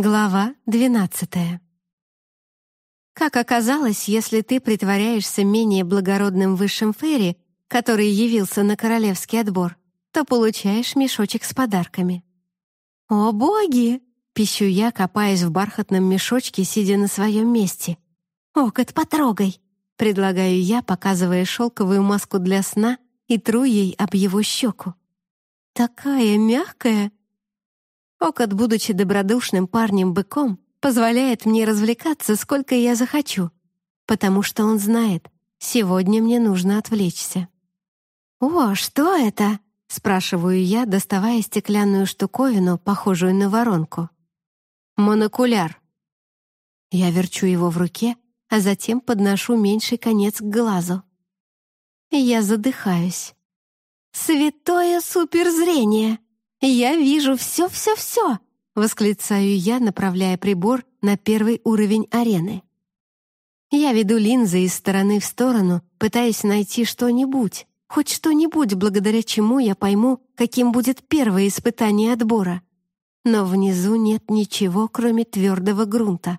Глава двенадцатая. Как оказалось, если ты притворяешься менее благородным высшим фейри, который явился на королевский отбор, то получаешь мешочек с подарками. «О, боги!» — пищу я, копаясь в бархатном мешочке, сидя на своем месте. «Окот, потрогай!» — предлагаю я, показывая шелковую маску для сна и тру ей об его щеку. «Такая мягкая!» Окот, будучи добродушным парнем-быком, позволяет мне развлекаться, сколько я захочу, потому что он знает, сегодня мне нужно отвлечься. «О, что это?» — спрашиваю я, доставая стеклянную штуковину, похожую на воронку. «Монокуляр». Я верчу его в руке, а затем подношу меньший конец к глазу. Я задыхаюсь. «Святое суперзрение!» «Я вижу все-все-все!» — восклицаю я, направляя прибор на первый уровень арены. Я веду линзы из стороны в сторону, пытаясь найти что-нибудь, хоть что-нибудь, благодаря чему я пойму, каким будет первое испытание отбора. Но внизу нет ничего, кроме твердого грунта.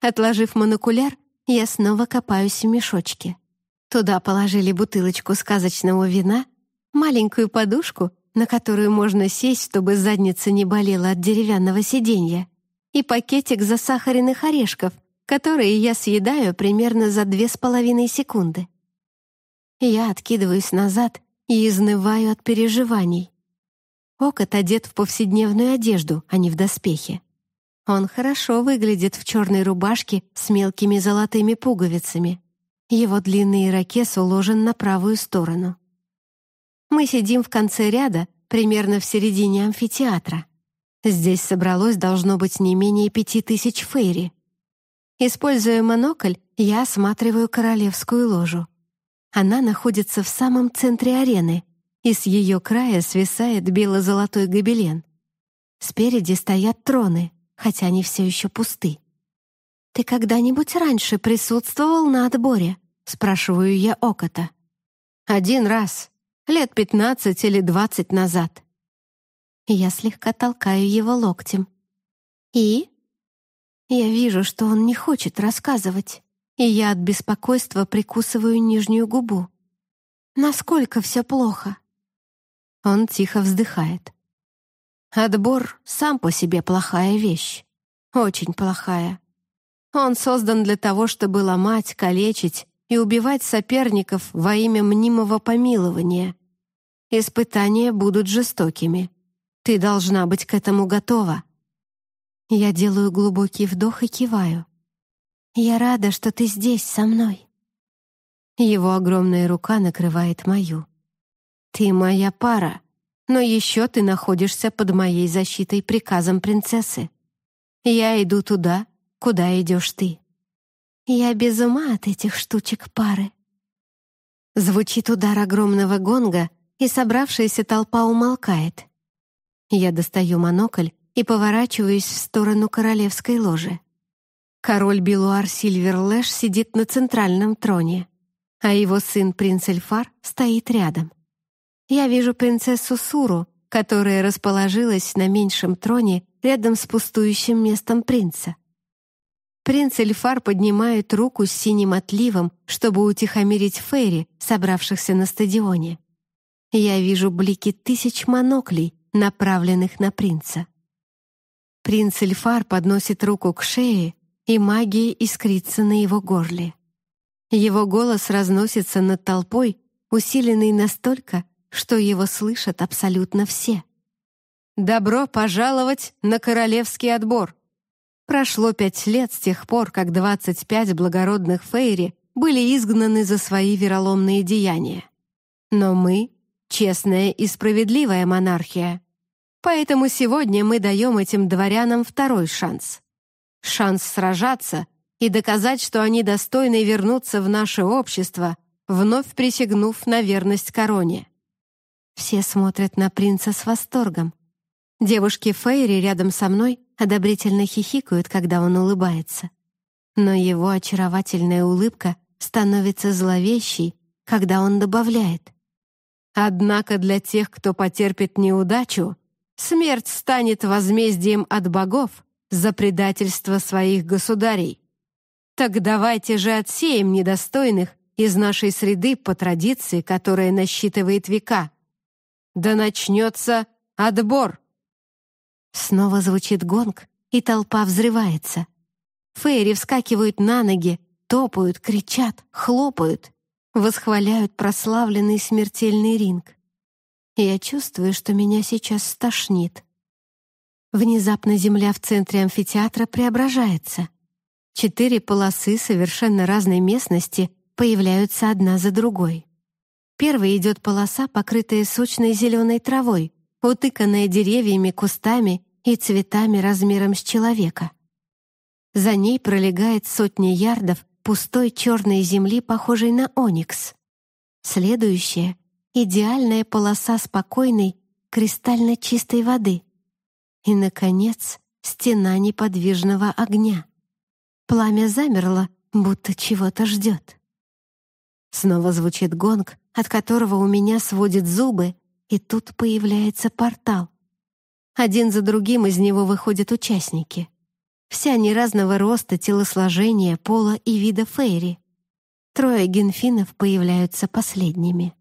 Отложив монокуляр, я снова копаюсь в мешочке. Туда положили бутылочку сказочного вина, маленькую подушку на которую можно сесть, чтобы задница не болела от деревянного сиденья, и пакетик засахаренных орешков, которые я съедаю примерно за две с половиной секунды. Я откидываюсь назад и изнываю от переживаний. Окот одет в повседневную одежду, а не в доспехи. Он хорошо выглядит в черной рубашке с мелкими золотыми пуговицами. Его длинный ирокез уложен на правую сторону. Мы сидим в конце ряда, примерно в середине амфитеатра. Здесь собралось должно быть не менее пяти тысяч фейри. Используя монокль, я осматриваю королевскую ложу. Она находится в самом центре арены, и с ее края свисает бело-золотой гобелен. Спереди стоят троны, хотя они все еще пусты. «Ты когда-нибудь раньше присутствовал на отборе?» — спрашиваю я Окота. «Один раз», лет пятнадцать или двадцать назад. Я слегка толкаю его локтем. И? Я вижу, что он не хочет рассказывать, и я от беспокойства прикусываю нижнюю губу. Насколько все плохо? Он тихо вздыхает. Отбор сам по себе плохая вещь. Очень плохая. Он создан для того, чтобы ломать, калечить и убивать соперников во имя мнимого помилования. Испытания будут жестокими. Ты должна быть к этому готова. Я делаю глубокий вдох и киваю. Я рада, что ты здесь со мной. Его огромная рука накрывает мою. Ты моя пара, но еще ты находишься под моей защитой приказом принцессы. Я иду туда, куда идешь ты. Я без ума от этих штучек пары. Звучит удар огромного гонга, и собравшаяся толпа умолкает. Я достаю монокль и поворачиваюсь в сторону королевской ложи. Король Белуар Сильверлэш сидит на центральном троне, а его сын принц Эльфар стоит рядом. Я вижу принцессу Суру, которая расположилась на меньшем троне рядом с пустующим местом принца. Принц Эльфар поднимает руку с синим отливом, чтобы утихомирить Фейри, собравшихся на стадионе. Я вижу блики тысяч моноклей, направленных на принца. Принц Эльфар подносит руку к шее, и магия искрится на его горле. Его голос разносится над толпой, усиленный настолько, что его слышат абсолютно все. «Добро пожаловать на королевский отбор!» Прошло пять лет с тех пор, как 25 благородных фейри были изгнаны за свои вероломные деяния. Но мы — честная и справедливая монархия. Поэтому сегодня мы даем этим дворянам второй шанс. Шанс сражаться и доказать, что они достойны вернуться в наше общество, вновь присягнув на верность короне. Все смотрят на принца с восторгом. Девушки Фейри рядом со мной одобрительно хихикают, когда он улыбается. Но его очаровательная улыбка становится зловещей, когда он добавляет. «Однако для тех, кто потерпит неудачу, смерть станет возмездием от богов за предательство своих государей. Так давайте же отсеем недостойных из нашей среды по традиции, которая насчитывает века. Да начнется отбор!» Снова звучит гонг, и толпа взрывается. Фейри вскакивают на ноги, топают, кричат, хлопают, восхваляют прославленный смертельный ринг. Я чувствую, что меня сейчас стошнит. Внезапно земля в центре амфитеатра преображается. Четыре полосы совершенно разной местности появляются одна за другой. Первой идет полоса, покрытая сочной зеленой травой, утыканная деревьями, кустами и цветами размером с человека. За ней пролегает сотни ярдов пустой черной земли, похожей на оникс. Следующая — идеальная полоса спокойной, кристально чистой воды. И, наконец, стена неподвижного огня. Пламя замерло, будто чего-то ждет. Снова звучит гонг, от которого у меня сводит зубы, и тут появляется портал. Один за другим из него выходят участники. Все они разного роста, телосложения, пола и вида фейри. Трое генфинов появляются последними.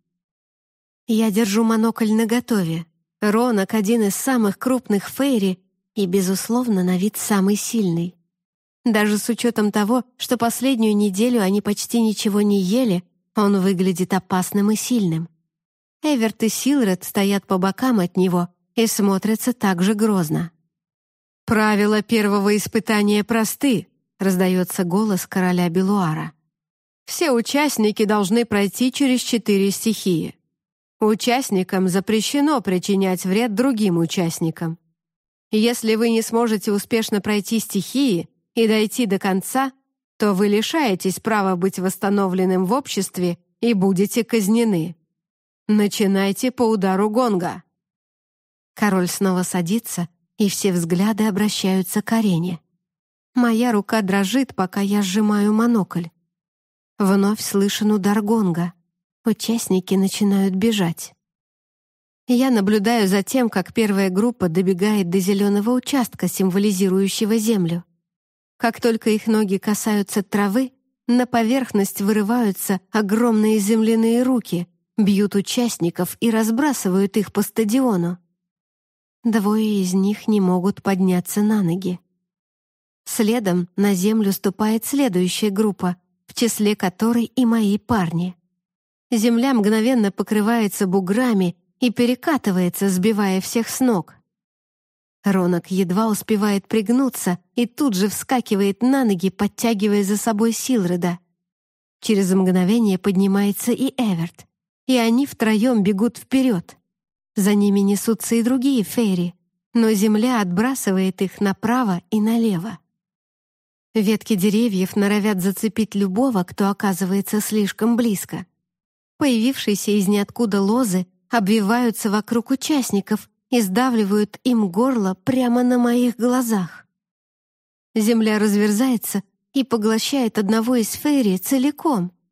Я держу монокль наготове. Ронок — один из самых крупных фейри и, безусловно, на вид самый сильный. Даже с учетом того, что последнюю неделю они почти ничего не ели, он выглядит опасным и сильным. Эверт и Силред стоят по бокам от него и смотрятся так же грозно. «Правила первого испытания просты», — раздается голос короля Белуара. «Все участники должны пройти через четыре стихии. Участникам запрещено причинять вред другим участникам. Если вы не сможете успешно пройти стихии и дойти до конца, то вы лишаетесь права быть восстановленным в обществе и будете казнены. Начинайте по удару гонга». Король снова садится, и все взгляды обращаются к арене. Моя рука дрожит, пока я сжимаю монокль. Вновь слышен удар гонга. Участники начинают бежать. Я наблюдаю за тем, как первая группа добегает до зеленого участка, символизирующего землю. Как только их ноги касаются травы, на поверхность вырываются огромные земляные руки, бьют участников и разбрасывают их по стадиону. Двое из них не могут подняться на ноги. Следом на землю ступает следующая группа, в числе которой и мои парни. Земля мгновенно покрывается буграми и перекатывается, сбивая всех с ног. Ронок едва успевает пригнуться и тут же вскакивает на ноги, подтягивая за собой Силреда. Через мгновение поднимается и Эверт и они втроем бегут вперед. За ними несутся и другие фейри, но земля отбрасывает их направо и налево. Ветки деревьев норовят зацепить любого, кто оказывается слишком близко. Появившиеся из ниоткуда лозы обвиваются вокруг участников и сдавливают им горло прямо на моих глазах. Земля разверзается и поглощает одного из фейри целиком —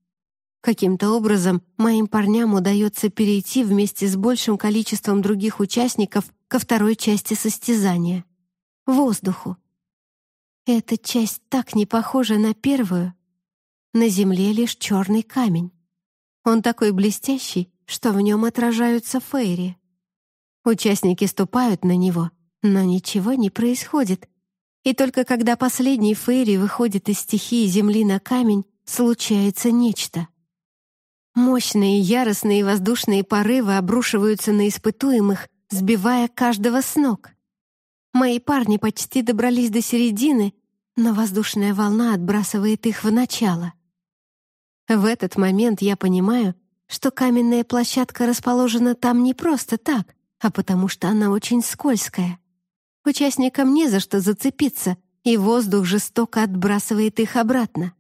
Каким-то образом моим парням удается перейти вместе с большим количеством других участников ко второй части состязания — воздуху. Эта часть так не похожа на первую. На земле лишь черный камень. Он такой блестящий, что в нем отражаются фейри. Участники ступают на него, но ничего не происходит. И только когда последний фейри выходит из стихии земли на камень, случается нечто. Мощные яростные воздушные порывы обрушиваются на испытуемых, сбивая каждого с ног. Мои парни почти добрались до середины, но воздушная волна отбрасывает их в начало. В этот момент я понимаю, что каменная площадка расположена там не просто так, а потому что она очень скользкая. Участникам не за что зацепиться, и воздух жестоко отбрасывает их обратно.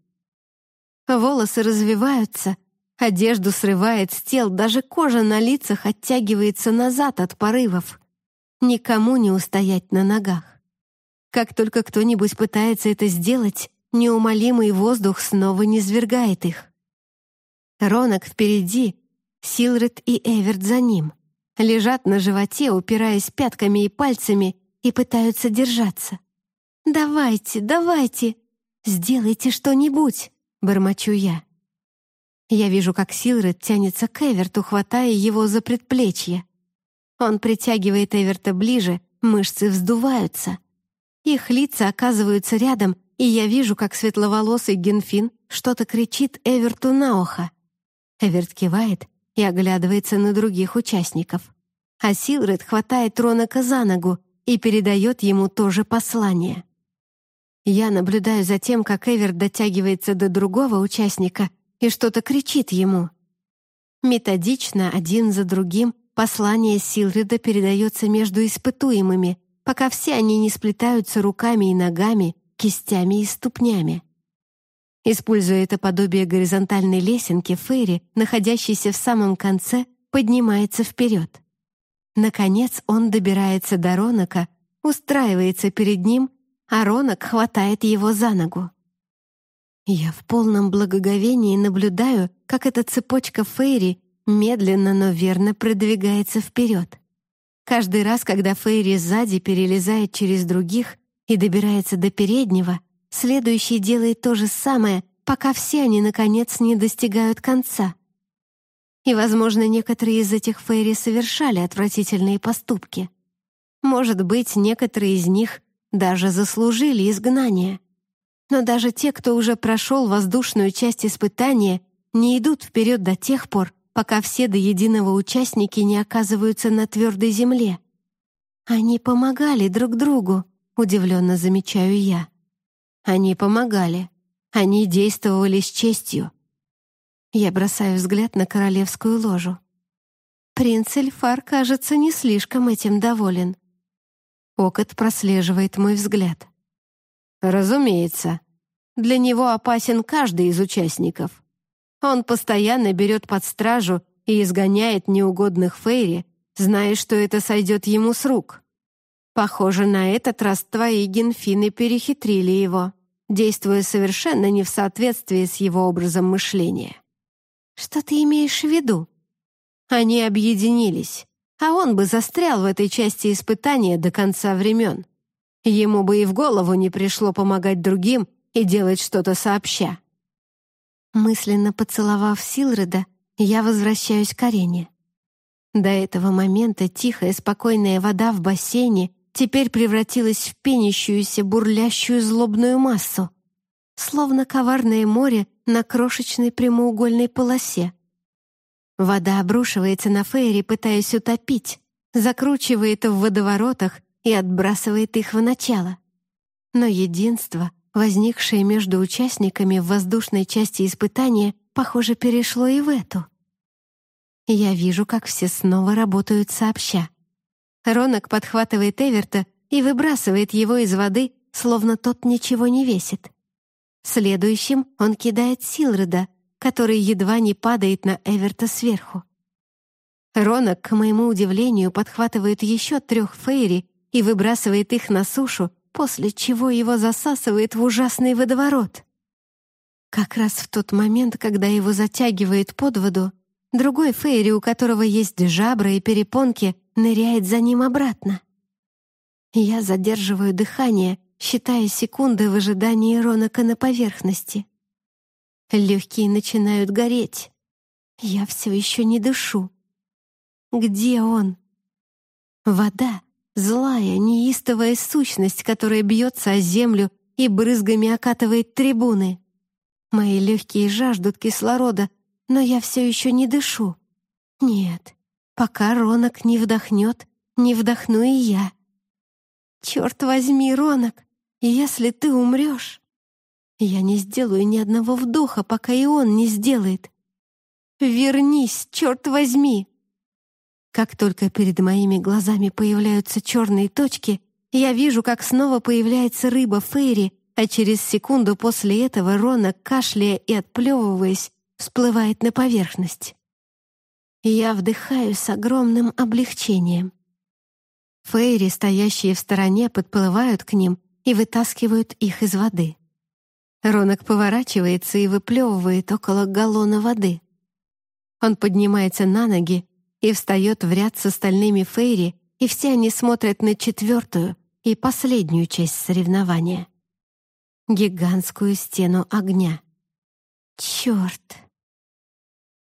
Волосы развиваются, Одежду срывает с тел, даже кожа на лицах оттягивается назад от порывов. Никому не устоять на ногах. Как только кто-нибудь пытается это сделать, неумолимый воздух снова низвергает их. Ронок впереди, Силред и Эверт за ним. Лежат на животе, упираясь пятками и пальцами, и пытаются держаться. «Давайте, давайте! Сделайте что-нибудь!» — бормочу я. Я вижу, как Силред тянется к Эверту, хватая его за предплечье. Он притягивает Эверта ближе, мышцы вздуваются. Их лица оказываются рядом, и я вижу, как светловолосый Генфин что-то кричит Эверту на ухо. Эверт кивает и оглядывается на других участников. А Силред хватает Ронака за ногу и передает ему то же послание. Я наблюдаю за тем, как Эверт дотягивается до другого участника и что-то кричит ему. Методично, один за другим, послание Силрида передается между испытуемыми, пока все они не сплетаются руками и ногами, кистями и ступнями. Используя это подобие горизонтальной лесенки, Фейри, находящийся в самом конце, поднимается вперед. Наконец он добирается до Ронака, устраивается перед ним, а Ронак хватает его за ногу. Я в полном благоговении наблюдаю, как эта цепочка Фейри медленно, но верно продвигается вперед. Каждый раз, когда Фейри сзади перелезает через других и добирается до переднего, следующий делает то же самое, пока все они, наконец, не достигают конца. И, возможно, некоторые из этих Фейри совершали отвратительные поступки. Может быть, некоторые из них даже заслужили изгнание — но даже те, кто уже прошел воздушную часть испытания, не идут вперед до тех пор, пока все до единого участники не оказываются на твердой земле. Они помогали друг другу, удивленно замечаю я. Они помогали. Они действовали с честью. Я бросаю взгляд на королевскую ложу. Принц Эльфар, кажется, не слишком этим доволен. Окот прослеживает мой взгляд. Разумеется. Для него опасен каждый из участников. Он постоянно берет под стражу и изгоняет неугодных Фейри, зная, что это сойдет ему с рук. Похоже, на этот раз твои генфины перехитрили его, действуя совершенно не в соответствии с его образом мышления. Что ты имеешь в виду? Они объединились, а он бы застрял в этой части испытания до конца времен. Ему бы и в голову не пришло помогать другим и делать что-то сообща. Мысленно поцеловав Силреда, я возвращаюсь к арене. До этого момента тихая, спокойная вода в бассейне теперь превратилась в пенящуюся, бурлящую злобную массу, словно коварное море на крошечной прямоугольной полосе. Вода обрушивается на Фейри, пытаясь утопить, закручивает в водоворотах и отбрасывает их в начало. Но единство, возникшее между участниками в воздушной части испытания, похоже, перешло и в эту. Я вижу, как все снова работают сообща. Ронок подхватывает Эверта и выбрасывает его из воды, словно тот ничего не весит. Следующим он кидает Силреда, который едва не падает на Эверта сверху. Ронок, к моему удивлению, подхватывает еще трех фейри и выбрасывает их на сушу, после чего его засасывает в ужасный водоворот. Как раз в тот момент, когда его затягивает под воду, другой Фейри, у которого есть жабры и перепонки, ныряет за ним обратно. Я задерживаю дыхание, считая секунды в ожидании Ронака на поверхности. Легкие начинают гореть. Я все еще не дышу. Где он? Вода Злая, неистовая сущность, которая бьется о землю и брызгами окатывает трибуны. Мои легкие жаждут кислорода, но я все еще не дышу. Нет, пока Ронок не вдохнет, не вдохну и я. Черт возьми, Ронок, если ты умрешь, я не сделаю ни одного вдоха, пока и он не сделает. Вернись, черт возьми! Как только перед моими глазами появляются черные точки, я вижу, как снова появляется рыба Фейри, а через секунду после этого Рона, кашляя и отплевываясь, всплывает на поверхность. Я вдыхаю с огромным облегчением. Фейри, стоящие в стороне, подплывают к ним и вытаскивают их из воды. Ронок поворачивается и выплевывает около галлона воды. Он поднимается на ноги и встает в ряд с остальными Фейри, и все они смотрят на четвертую и последнюю часть соревнования. Гигантскую стену огня. Черт!